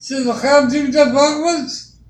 Siz Xaltib'de bakmış.